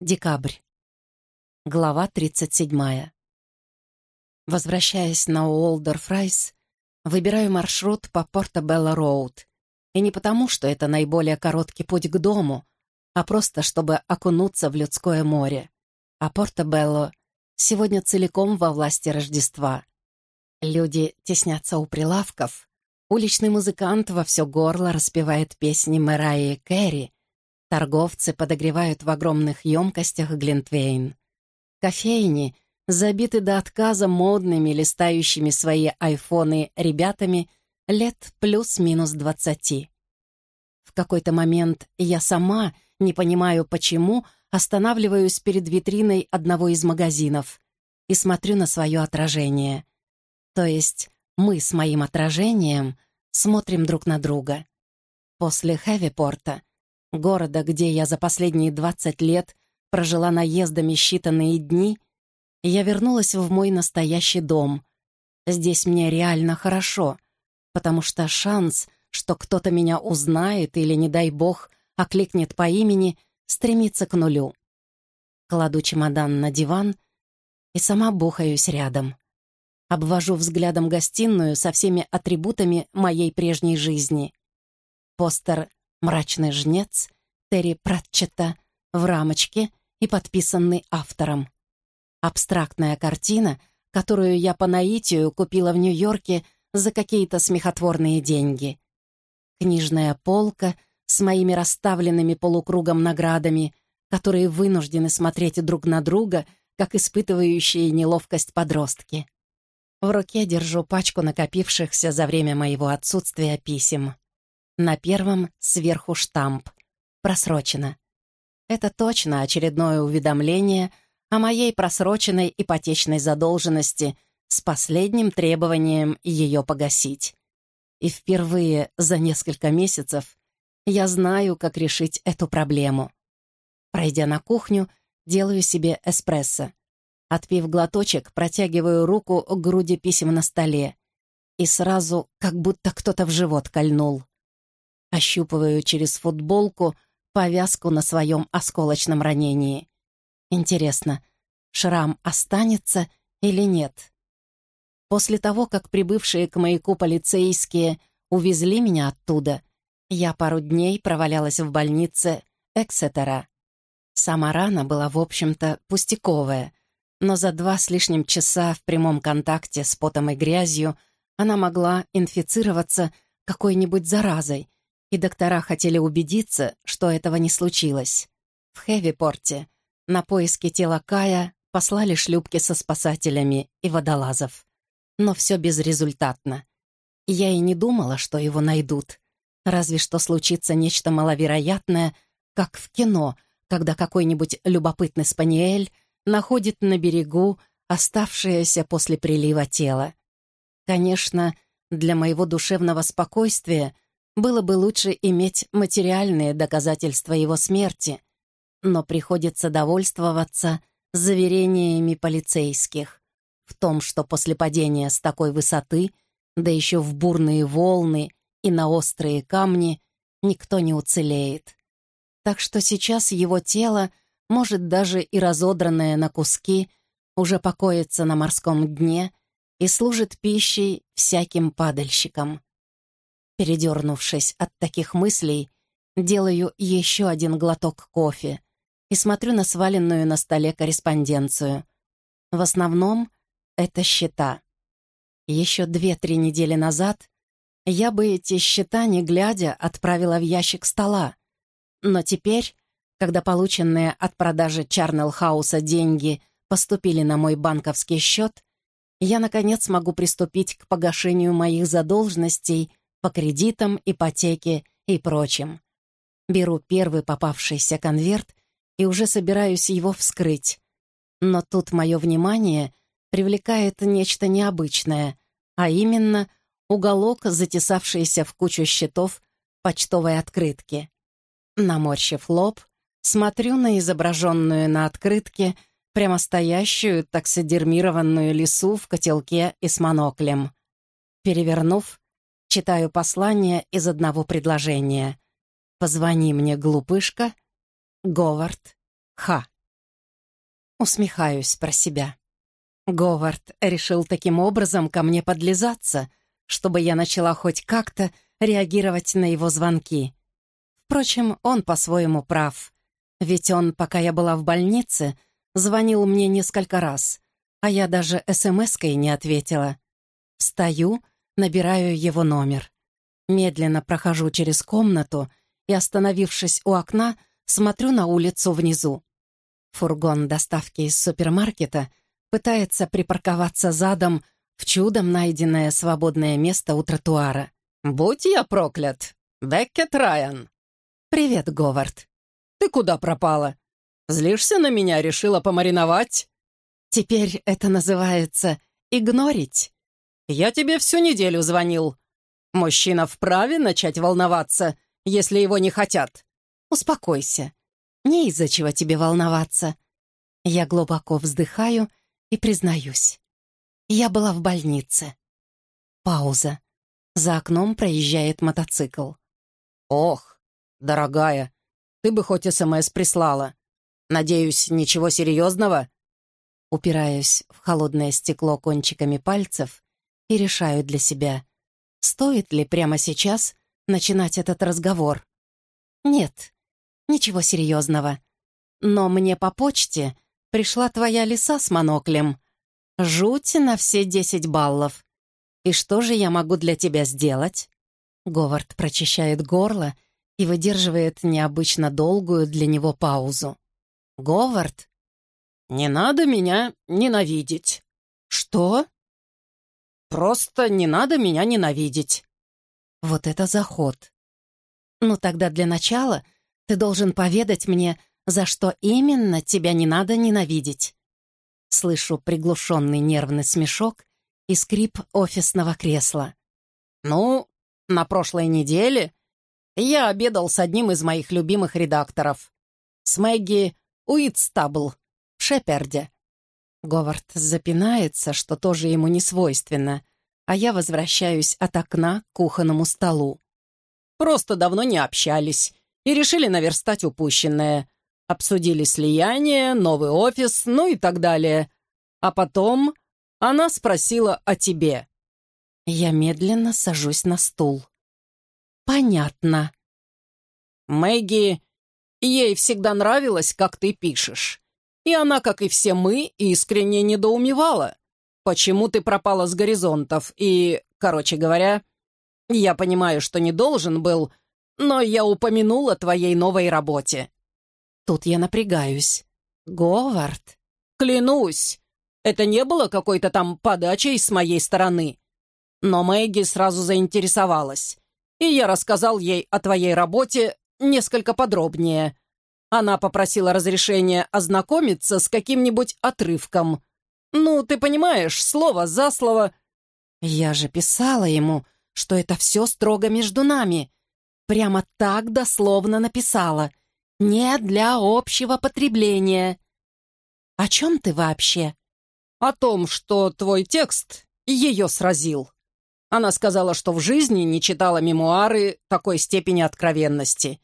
Декабрь. Глава 37. Возвращаясь на Уолдер-Фрайс, выбираю маршрут по Порто-Белло-Роуд. И не потому, что это наиболее короткий путь к дому, а просто чтобы окунуться в людское море. А Порто-Белло сегодня целиком во власти Рождества. Люди теснятся у прилавков. Уличный музыкант во все горло распевает песни Мэрайи Кэри — Торговцы подогревают в огромных емкостях глинтвейн. Кофейни забиты до отказа модными, листающими свои айфоны ребятами лет плюс-минус двадцати. В какой-то момент я сама, не понимаю почему, останавливаюсь перед витриной одного из магазинов и смотрю на свое отражение. То есть мы с моим отражением смотрим друг на друга. После Хэвипорта города, где я за последние 20 лет прожила наездами считанные дни, я вернулась в мой настоящий дом. Здесь мне реально хорошо, потому что шанс, что кто-то меня узнает или, не дай бог, окликнет по имени, стремится к нулю. Кладу чемодан на диван и сама бухаюсь рядом. Обвожу взглядом гостиную со всеми атрибутами моей прежней жизни. Постер «Мрачный жнец» Терри Пратчета в рамочке и подписанный автором. Абстрактная картина, которую я по наитию купила в Нью-Йорке за какие-то смехотворные деньги. Книжная полка с моими расставленными полукругом наградами, которые вынуждены смотреть друг на друга, как испытывающие неловкость подростки. В руке держу пачку накопившихся за время моего отсутствия писем. На первом сверху штамп. Просрочено. Это точно очередное уведомление о моей просроченной ипотечной задолженности с последним требованием ее погасить. И впервые за несколько месяцев я знаю, как решить эту проблему. Пройдя на кухню, делаю себе эспрессо. Отпив глоточек, протягиваю руку к груди писем на столе. И сразу, как будто кто-то в живот кольнул. Ощупываю через футболку повязку на своем осколочном ранении. Интересно, шрам останется или нет? После того, как прибывшие к маяку полицейские увезли меня оттуда, я пару дней провалялась в больнице Эксетера. Сама рана была, в общем-то, пустяковая, но за два с лишним часа в прямом контакте с потом и грязью она могла инфицироваться какой-нибудь заразой, и доктора хотели убедиться, что этого не случилось. В Хэвипорте на поиски тела Кая послали шлюпки со спасателями и водолазов. Но все безрезультатно. Я и не думала, что его найдут. Разве что случится нечто маловероятное, как в кино, когда какой-нибудь любопытный спаниель находит на берегу оставшееся после прилива тело. Конечно, для моего душевного спокойствия — было бы лучше иметь материальные доказательства его смерти, но приходится довольствоваться заверениями полицейских в том, что после падения с такой высоты, да еще в бурные волны и на острые камни, никто не уцелеет. Так что сейчас его тело, может даже и разодранное на куски, уже покоится на морском дне и служит пищей всяким падальщикам. Передернувшись от таких мыслей, делаю еще один глоток кофе и смотрю на сваленную на столе корреспонденцию. В основном это счета. Еще две-три недели назад я бы эти счета, не глядя, отправила в ящик стола. Но теперь, когда полученные от продажи Чарнелл Хауса деньги поступили на мой банковский счет, я, наконец, могу приступить к погашению моих задолженностей по кредитам, ипотеке и прочим. Беру первый попавшийся конверт и уже собираюсь его вскрыть. Но тут мое внимание привлекает нечто необычное, а именно уголок, затесавшийся в кучу счетов почтовой открытки. Наморщив лоб, смотрю на изображенную на открытке прямо стоящую таксидермированную лису в котелке и с моноклем. Перевернув, Читаю послание из одного предложения. «Позвони мне, глупышка, Говард Ха». Усмехаюсь про себя. Говард решил таким образом ко мне подлизаться, чтобы я начала хоть как-то реагировать на его звонки. Впрочем, он по-своему прав. Ведь он, пока я была в больнице, звонил мне несколько раз, а я даже смс-кой не ответила. Встаю, набираю его номер. Медленно прохожу через комнату и, остановившись у окна, смотрю на улицу внизу. Фургон доставки из супермаркета пытается припарковаться задом в чудом найденное свободное место у тротуара. «Будь я проклят! Беккет Райан!» «Привет, Говард!» «Ты куда пропала? Злишься на меня, решила помариновать?» «Теперь это называется игнорить». «Я тебе всю неделю звонил. Мужчина вправе начать волноваться, если его не хотят». «Успокойся. Не из-за чего тебе волноваться». Я глубоко вздыхаю и признаюсь. Я была в больнице. Пауза. За окном проезжает мотоцикл. «Ох, дорогая, ты бы хоть СМС прислала. Надеюсь, ничего серьезного?» Упираюсь в холодное стекло кончиками пальцев и решаю для себя, стоит ли прямо сейчас начинать этот разговор. Нет, ничего серьезного. Но мне по почте пришла твоя лиса с моноклем. Жуть на все десять баллов. И что же я могу для тебя сделать?» Говард прочищает горло и выдерживает необычно долгую для него паузу. «Говард?» «Не надо меня ненавидеть». «Что?» «Просто не надо меня ненавидеть». Вот это заход. «Ну тогда для начала ты должен поведать мне, за что именно тебя не надо ненавидеть. Слышу приглушенный нервный смешок и скрип офисного кресла. «Ну, на прошлой неделе я обедал с одним из моих любимых редакторов, с Мэгги Уитстабл в Шеперде». Говард запинается, что тоже ему не свойственно, а я возвращаюсь от окна к кухонному столу. «Просто давно не общались и решили наверстать упущенное. Обсудили слияние, новый офис, ну и так далее. А потом она спросила о тебе. Я медленно сажусь на стул. Понятно. Мэгги, ей всегда нравилось, как ты пишешь. И она, как и все мы, искренне недоумевала. Почему ты пропала с горизонтов? И, короче говоря, я понимаю, что не должен был, но я упомянула твоей новой работе. Тут я напрягаюсь. «Говард?» «Клянусь, это не было какой-то там подачей с моей стороны. Но Мэгги сразу заинтересовалась, и я рассказал ей о твоей работе несколько подробнее. Она попросила разрешения ознакомиться с каким-нибудь отрывком. Ну, ты понимаешь, слово за слово. Я же писала ему, что это все строго между нами. Прямо так дословно написала не для общего потребления. О чем ты вообще? О том, что твой текст ее сразил. Она сказала, что в жизни не читала мемуары такой степени откровенности.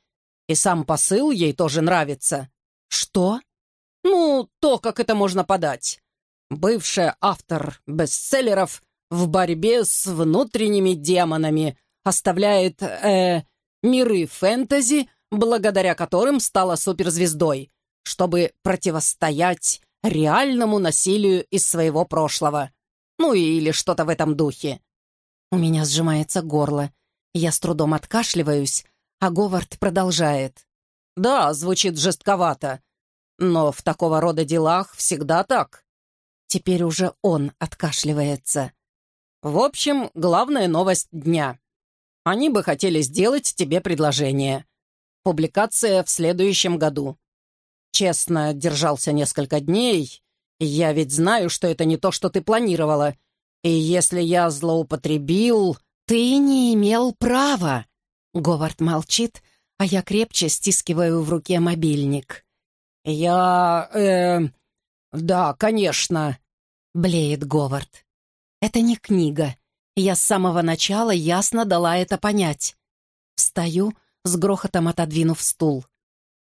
И сам посыл ей тоже нравится. Что? Ну, то, как это можно подать. Бывший автор бестселлеров в борьбе с внутренними демонами оставляет, э, миры фэнтези благодаря которым стала суперзвездой, чтобы противостоять реальному насилию из своего прошлого. Ну или что-то в этом духе. У меня сжимается горло. Я с трудом откашливаюсь, а Говард продолжает. «Да, звучит жестковато, но в такого рода делах всегда так». Теперь уже он откашливается. «В общем, главная новость дня. Они бы хотели сделать тебе предложение. Публикация в следующем году. Честно, держался несколько дней. Я ведь знаю, что это не то, что ты планировала. И если я злоупотребил... Ты не имел права. Говард молчит, а я крепче стискиваю в руке мобильник. Я... э... да, конечно. Блеет Говард. Это не книга. Я с самого начала ясно дала это понять. Встаю, с грохотом отодвинув стул.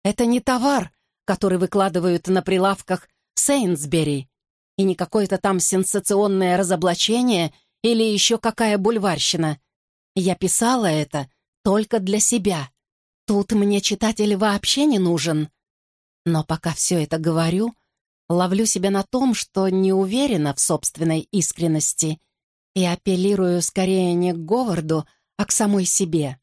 «Это не товар, который выкладывают на прилавках Сейнсбери. И не какое-то там сенсационное разоблачение или еще какая бульварщина. Я писала это только для себя. Тут мне читатель вообще не нужен. Но пока все это говорю, ловлю себя на том, что не уверена в собственной искренности и апеллирую скорее не к Говарду, а к самой себе.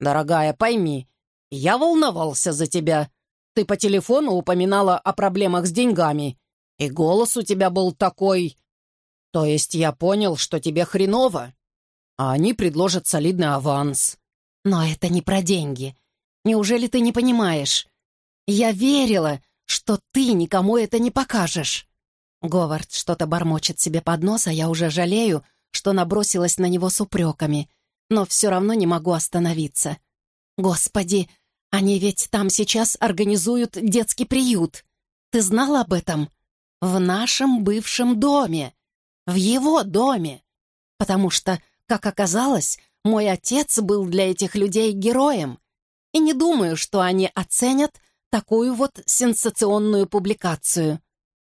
«Дорогая, пойми, я волновался за тебя. Ты по телефону упоминала о проблемах с деньгами, и голос у тебя был такой... То есть я понял, что тебе хреново, а они предложат солидный аванс». «Но это не про деньги. Неужели ты не понимаешь? Я верила, что ты никому это не покажешь». Говард что-то бормочет себе под нос, а я уже жалею, что набросилась на него с упреками, но все равно не могу остановиться. «Господи, они ведь там сейчас организуют детский приют. Ты знал об этом? В нашем бывшем доме. В его доме. Потому что, как оказалось, мой отец был для этих людей героем. И не думаю, что они оценят такую вот сенсационную публикацию.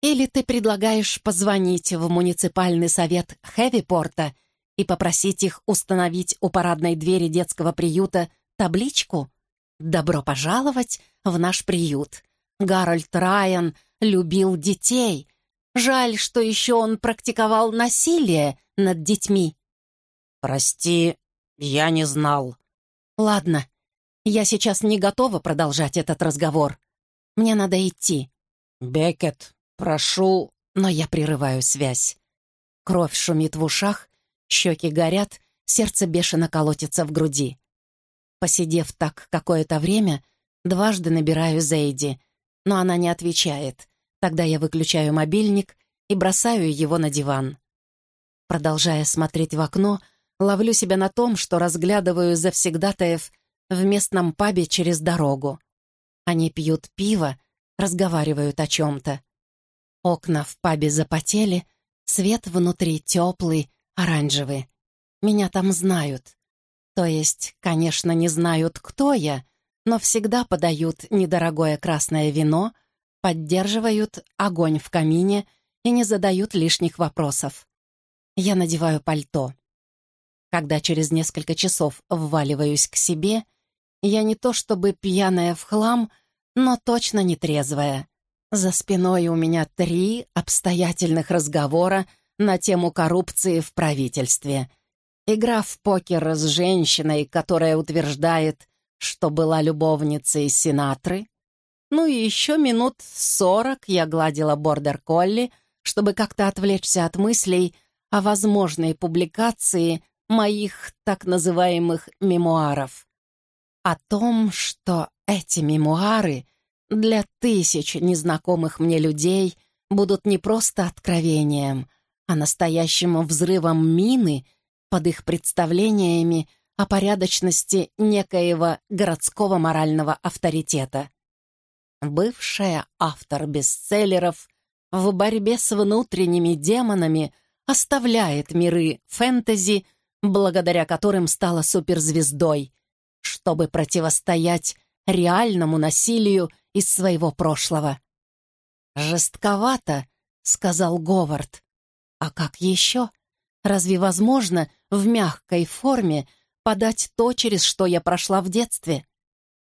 Или ты предлагаешь позвонить в муниципальный совет Хэвипорта и попросить их установить у парадной двери детского приюта табличку «Добро пожаловать в наш приют». Гарольд Райан любил детей. Жаль, что еще он практиковал насилие над детьми. «Прости, я не знал». «Ладно, я сейчас не готова продолжать этот разговор. Мне надо идти». «Бекет, прошу...» Но я прерываю связь. Кровь шумит в ушах, щеки горят, сердце бешено колотится в груди. Посидев так какое-то время, дважды набираю Зейди, но она не отвечает. Тогда я выключаю мобильник и бросаю его на диван. Продолжая смотреть в окно, ловлю себя на том, что разглядываю завсегдатаев в местном пабе через дорогу. Они пьют пиво, разговаривают о чем-то. Окна в пабе запотели, свет внутри теплый, оранжевый. Меня там знают. То есть, конечно, не знают, кто я, но всегда подают недорогое красное вино, поддерживают огонь в камине и не задают лишних вопросов. Я надеваю пальто. Когда через несколько часов вваливаюсь к себе — я не то чтобы пьяная в хлам, но точно не трезвая. За спиной у меня три обстоятельных разговора на тему коррупции в правительстве. Игра в покер с женщиной, которая утверждает, что была любовницей Синатры. Ну и еще минут сорок я гладила бордер-колли, чтобы как-то отвлечься от мыслей о возможной публикации моих так называемых мемуаров о том, что эти мемуары для тысяч незнакомых мне людей будут не просто откровением, а настоящим взрывом мины под их представлениями о порядочности некоего городского морального авторитета. Бывшая автор бестселлеров в борьбе с внутренними демонами оставляет миры фэнтези, благодаря которым стала суперзвездой, чтобы противостоять реальному насилию из своего прошлого. «Жестковато», — сказал Говард. «А как еще? Разве возможно в мягкой форме подать то, через что я прошла в детстве?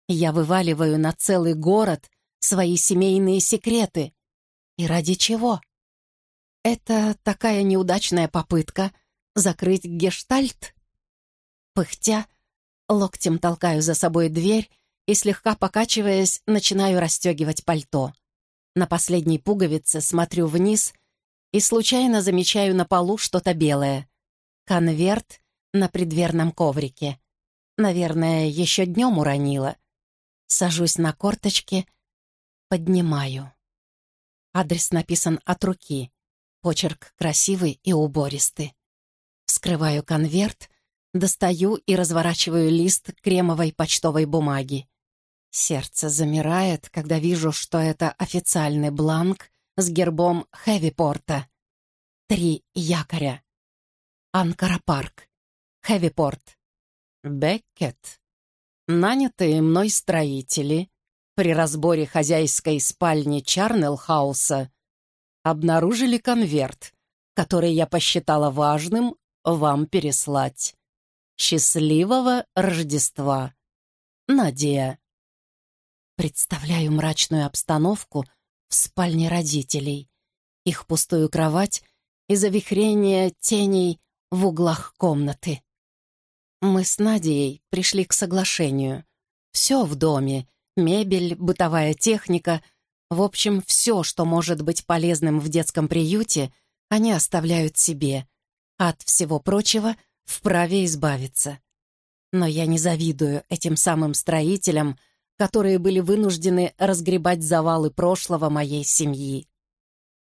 Я вываливаю на целый город свои семейные секреты. И ради чего? Это такая неудачная попытка закрыть гештальт?» Пыхтя, Локтем толкаю за собой дверь и, слегка покачиваясь, начинаю расстегивать пальто. На последней пуговице смотрю вниз и случайно замечаю на полу что-то белое. Конверт на предверном коврике. Наверное, еще днем уронила. Сажусь на корточки, поднимаю. Адрес написан от руки. Почерк красивый и убористый. Вскрываю конверт Достаю и разворачиваю лист кремовой почтовой бумаги. Сердце замирает, когда вижу, что это официальный бланк с гербом Хэвипорта. Три якоря. Анкара-парк. Хэвипорт. Беккет. Нанятые мной строители при разборе хозяйской спальни Чарнелхауса обнаружили конверт, который я посчитала важным вам переслать. Счастливого Рождества! Надя. Представляю мрачную обстановку в спальне родителей, их пустую кровать и завихрение теней в углах комнаты. Мы с Надей пришли к соглашению. Все в доме — мебель, бытовая техника — в общем, все, что может быть полезным в детском приюте, они оставляют себе. От всего прочего вправе избавиться. Но я не завидую этим самым строителям, которые были вынуждены разгребать завалы прошлого моей семьи.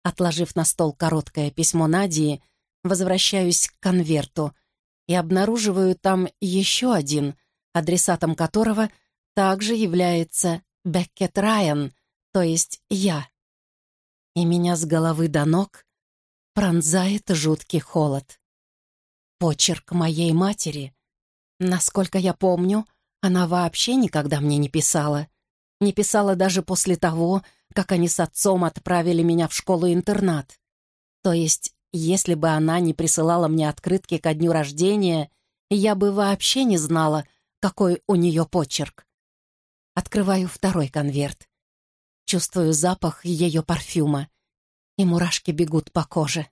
Отложив на стол короткое письмо Надии, возвращаюсь к конверту и обнаруживаю там еще один, адресатом которого также является Беккет Райан, то есть я. И меня с головы до ног пронзает жуткий холод. Почерк моей матери. Насколько я помню, она вообще никогда мне не писала. Не писала даже после того, как они с отцом отправили меня в школу-интернат. То есть, если бы она не присылала мне открытки ко дню рождения, я бы вообще не знала, какой у нее почерк. Открываю второй конверт. Чувствую запах ее парфюма, и мурашки бегут по коже.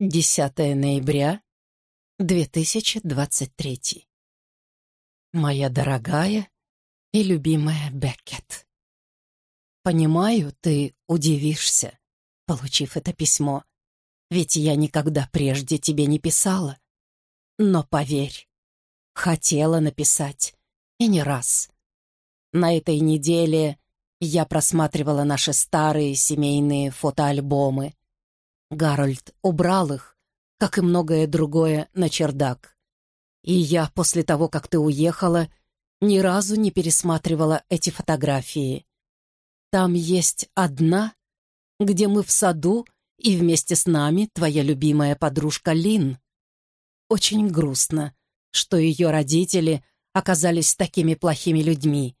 10 ноября 2023. Моя дорогая и любимая Беккет. Понимаю, ты удивишься, получив это письмо, ведь я никогда прежде тебе не писала. Но поверь, хотела написать, и не раз. На этой неделе я просматривала наши старые семейные фотоальбомы. Гарольд убрал их, как и многое другое, на чердак. И я после того, как ты уехала, ни разу не пересматривала эти фотографии. Там есть одна, где мы в саду, и вместе с нами твоя любимая подружка Лин. Очень грустно, что ее родители оказались такими плохими людьми,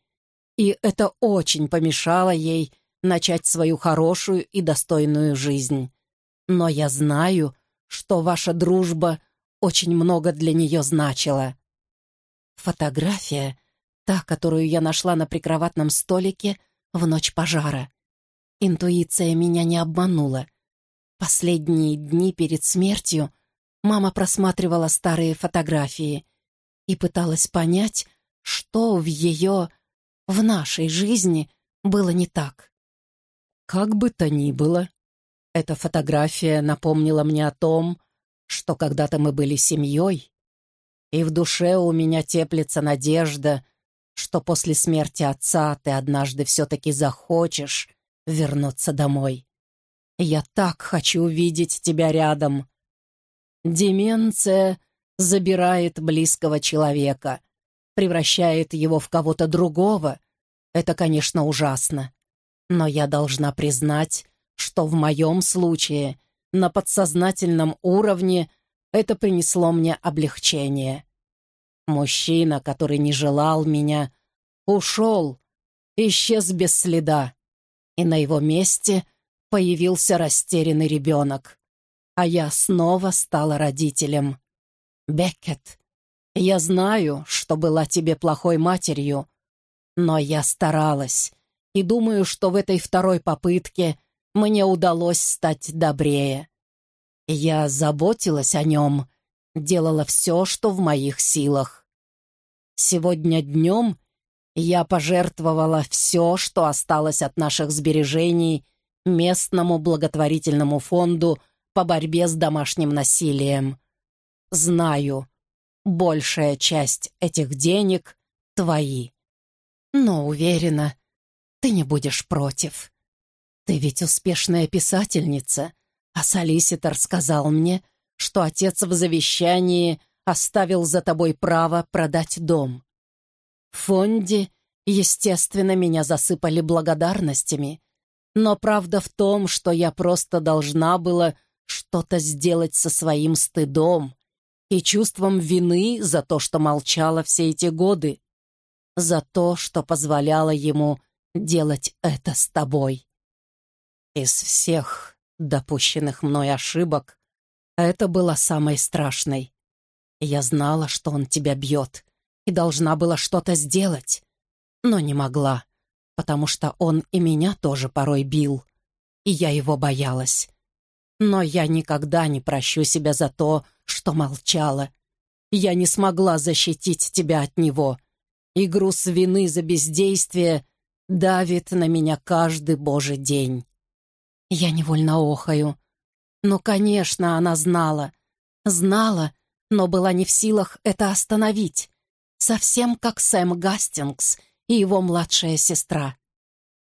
и это очень помешало ей начать свою хорошую и достойную жизнь. Но я знаю, что ваша дружба очень много для нее значила. Фотография, та, которую я нашла на прикроватном столике в ночь пожара. Интуиция меня не обманула. Последние дни перед смертью мама просматривала старые фотографии и пыталась понять, что в ее в нашей жизни было не так. Как бы то ни было, эта фотография напомнила мне о том, что когда-то мы были семьей, и в душе у меня теплится надежда, что после смерти отца ты однажды все-таки захочешь вернуться домой. Я так хочу увидеть тебя рядом. Деменция забирает близкого человека, превращает его в кого-то другого, это, конечно, ужасно. Но я должна признать, что в моем случае на подсознательном уровне это принесло мне облегчение. Мужчина, который не желал меня, ушел, исчез без следа, и на его месте появился растерянный ребенок, а я снова стала родителем. Беккет, я знаю, что была тебе плохой матерью, но я старалась, и думаю, что в этой второй попытке мне удалось стать добрее. Я заботилась о нем, делала все, что в моих силах. Сегодня днем я пожертвовала все, что осталось от наших сбережений местному благотворительному фонду по борьбе с домашним насилием. Знаю, большая часть этих денег твои. Но уверена, ты не будешь против. Ты ведь успешная писательница, а солиситор сказал мне, что отец в завещании оставил за тобой право продать дом. В фонде, естественно, меня засыпали благодарностями, но правда в том, что я просто должна была что-то сделать со своим стыдом и чувством вины за то, что молчала все эти годы, за то, что позволяла ему делать это с тобой. Из всех допущенных мной ошибок, это была самой страшной. Я знала, что он тебя бьет, и должна была что-то сделать, но не могла, потому что он и меня тоже порой бил, и я его боялась. Но я никогда не прощу себя за то, что молчала. Я не смогла защитить тебя от него, и груз вины за бездействие давит на меня каждый божий день. Я невольно охаю. Ну, конечно, она знала. Знала, но была не в силах это остановить. Совсем как Сэм Гастингс и его младшая сестра.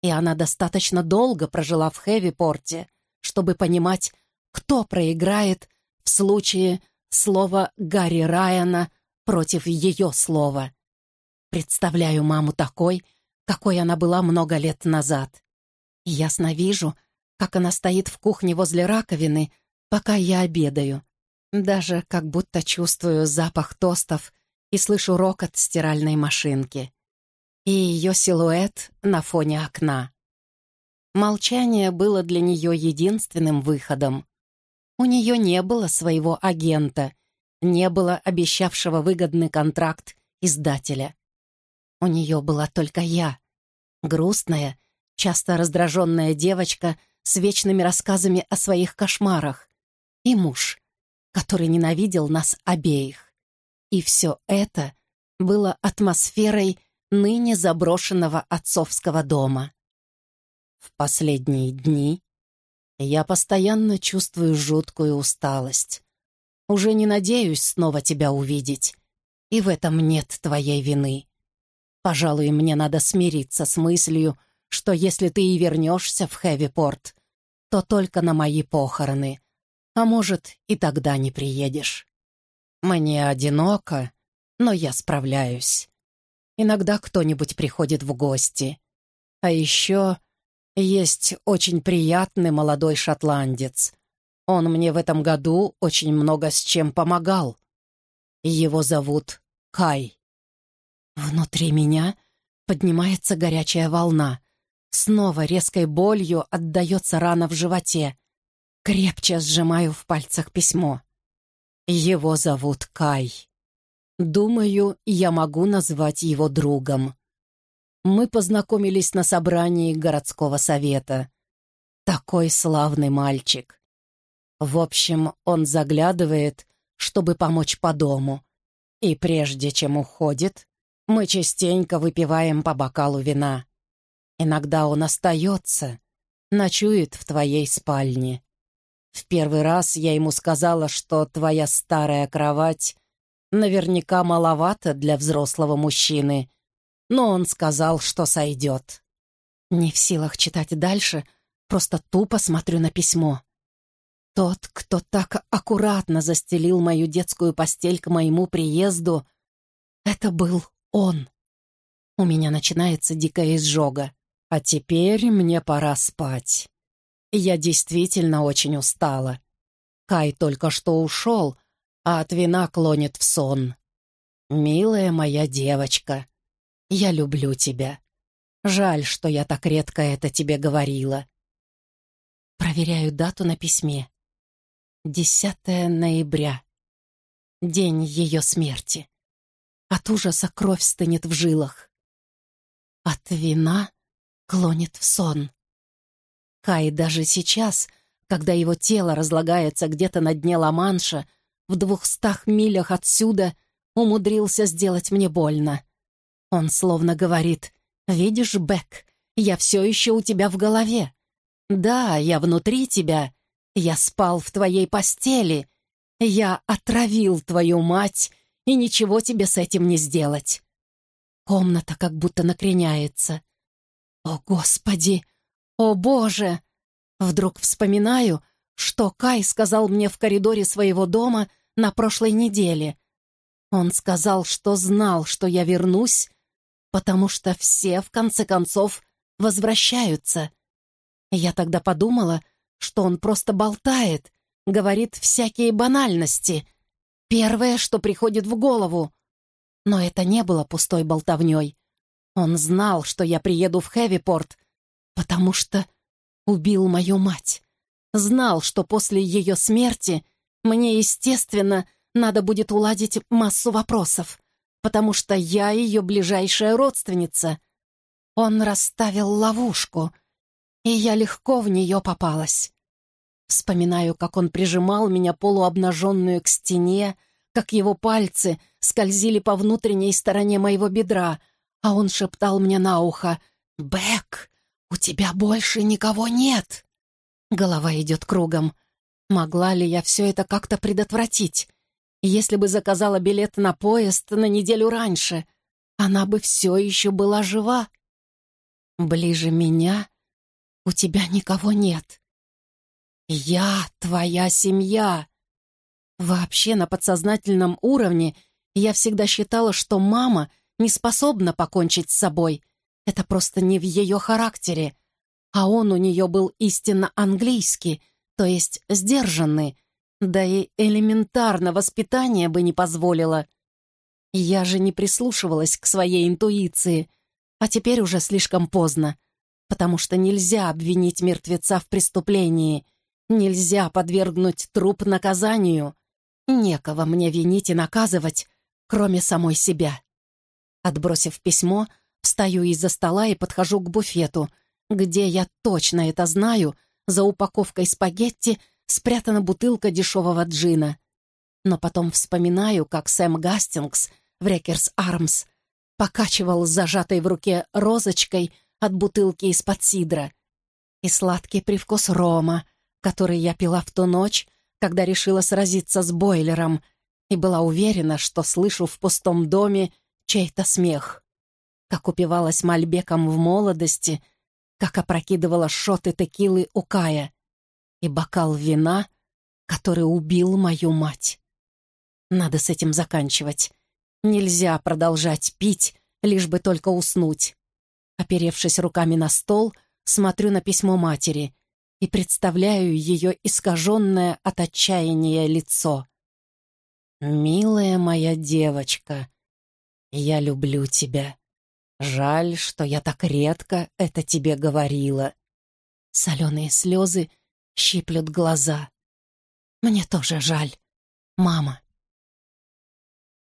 И она достаточно долго прожила в Хэвипорте, чтобы понимать, кто проиграет в случае слова Гарри Райана против ее слова. Представляю маму такой, какой она была много лет назад. ясно вижу, как она стоит в кухне возле раковины, пока я обедаю. Даже как будто чувствую запах тостов и слышу рокот стиральной машинки. И ее силуэт на фоне окна. Молчание было для нее единственным выходом. У нее не было своего агента, не было обещавшего выгодный контракт издателя. У нее была только я, грустная, часто раздраженная девочка с вечными рассказами о своих кошмарах, и муж, который ненавидел нас обеих. И все это было атмосферой ныне заброшенного отцовского дома. В последние дни я постоянно чувствую жуткую усталость. Уже не надеюсь снова тебя увидеть, и в этом нет твоей вины. Пожалуй, мне надо смириться с мыслью, что если ты и вернешься в Хэвипорт, то только на мои похороны, а может, и тогда не приедешь. Мне одиноко, но я справляюсь. Иногда кто-нибудь приходит в гости. А еще есть очень приятный молодой шотландец. Он мне в этом году очень много с чем помогал. Его зовут Кай. Внутри меня поднимается горячая волна. Снова резкой болью отдается рана в животе. Крепче сжимаю в пальцах письмо. Его зовут Кай. Думаю, я могу назвать его другом. Мы познакомились на собрании городского совета. Такой славный мальчик. В общем, он заглядывает, чтобы помочь по дому. И прежде чем уходит, мы частенько выпиваем по бокалу вина. Иногда он остается, ночует в твоей спальне. В первый раз я ему сказала, что твоя старая кровать наверняка маловато для взрослого мужчины, но он сказал, что сойдет. Не в силах читать дальше, просто тупо смотрю на письмо. Тот, кто так аккуратно застелил мою детскую постель к моему приезду, это был он. У меня начинается дикая изжога. А теперь мне пора спать. Я действительно очень устала. Кай только что ушел, а от вина клонит в сон. «Милая моя девочка, я люблю тебя. Жаль, что я так редко это тебе говорила». Проверяю дату на письме. 10 ноября. День ее смерти. От ужаса кровь стынет в жилах. От вина клонит в сон. Кай даже сейчас, когда его тело разлагается где-то на дне Ла-Манша, в двухстах милях отсюда, умудрился сделать мне больно. Он словно говорит, «Видишь, Бек, я все еще у тебя в голове. Да, я внутри тебя. Я спал в твоей постели. Я отравил твою мать и ничего тебе с этим не сделать. Комната как будто накреняется. О, Господи! О, Боже! Вдруг вспоминаю, что Кай сказал мне в коридоре своего дома на прошлой неделе. Он сказал, что знал, что я вернусь, потому что все, в конце концов, возвращаются. Я тогда подумала, что он просто болтает, говорит всякие банальности — Первое, что приходит в голову. Но это не было пустой болтовней. Он знал, что я приеду в Хэвипорт, потому что убил мою мать. Знал, что после ее смерти мне, естественно, надо будет уладить массу вопросов, потому что я ее ближайшая родственница. Он расставил ловушку, и я легко в нее попалась. Вспоминаю, как он прижимал меня полуобнаженную к стене, как его пальцы скользили по внутренней стороне моего бедра, а он шептал мне на ухо «Бэк, у тебя больше никого нет!» Голова идет кругом. Могла ли я все это как-то предотвратить? Если бы заказала билет на поезд на неделю раньше, она бы все еще была жива. Ближе меня у тебя никого нет. Я твоя семья. Вообще на подсознательном уровне я всегда считала, что мама не способна покончить с собой. Это просто не в ее характере. А он у нее был истинно английский, то есть сдержанный, да и элементарно воспитание бы не позволило. Я же не прислушивалась к своей интуиции, а теперь уже слишком поздно, потому что нельзя обвинить мертвеца в преступлении, нельзя подвергнуть труп наказанию. Некого мне винить и наказывать, кроме самой себя. Отбросив письмо, встаю из-за стола и подхожу к буфету, где, я точно это знаю, за упаковкой спагетти спрятана бутылка дешевого джина. Но потом вспоминаю, как Сэм Гастингс в Рекерс Армс покачивал зажатой в руке розочкой от бутылки из-под сидра. И сладкий привкус рома, который я пила в ту ночь, когда решила сразиться с бойлером, и была уверена, что слышу в пустом доме чей-то смех. Как упивалась мальбеком в молодости, как опрокидывала шоты текилы у Кая и бокал вина, который убил мою мать. Надо с этим заканчивать. Нельзя продолжать пить, лишь бы только уснуть. Оперевшись руками на стол, смотрю на письмо матери и представляю ее искаженное от отчаяния лицо. «Милая моя девочка, я люблю тебя. Жаль, что я так редко это тебе говорила». Соленые слезы щиплют глаза. «Мне тоже жаль, мама».